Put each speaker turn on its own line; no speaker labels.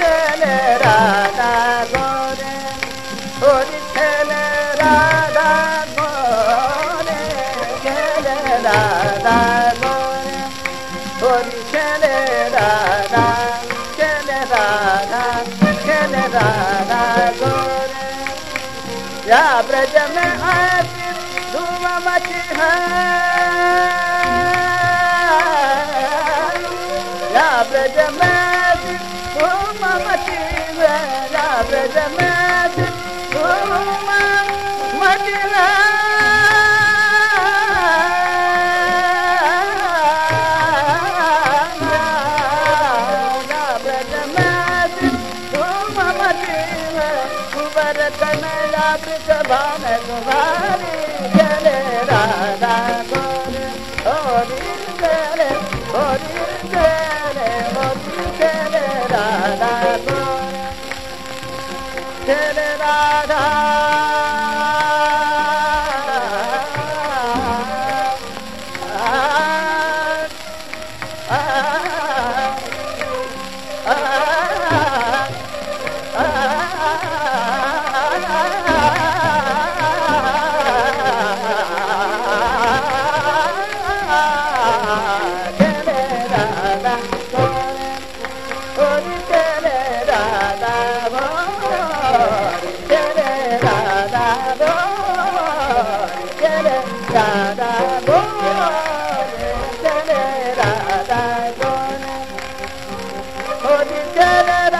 चले राधा गोरे होरी चले राधा गोरे, चले राधा गोरे होरी चले राधा चले राधा चले राधा गोरे। या ब्रज में आती धूम मची है। ब्रज में मटी tere radha Ah, ah, ah, ah, ah, ah, Radha Radha